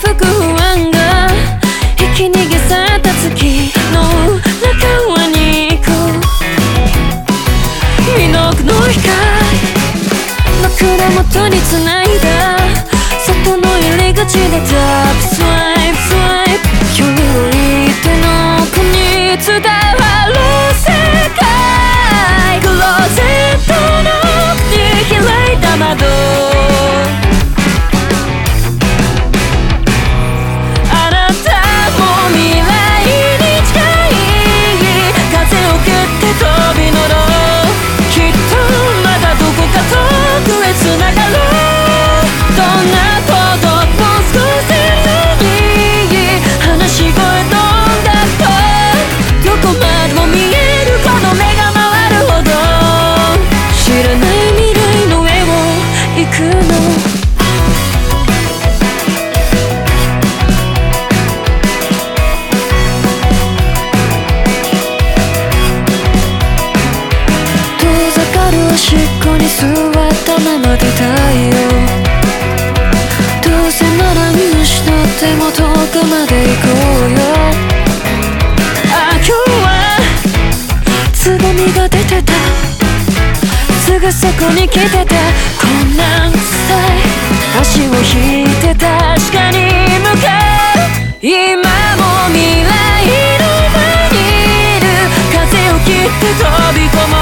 吹く不安が引き逃げされた月の中川に行く魅力の光枕元に繋いだ外の入り口でた。まで行こうよあ今日はつぼみが出てた。すぐそこに来てた。こんなんさ。い足を引いて確かに向かう。今も未来の前にいる。風を切って飛び込む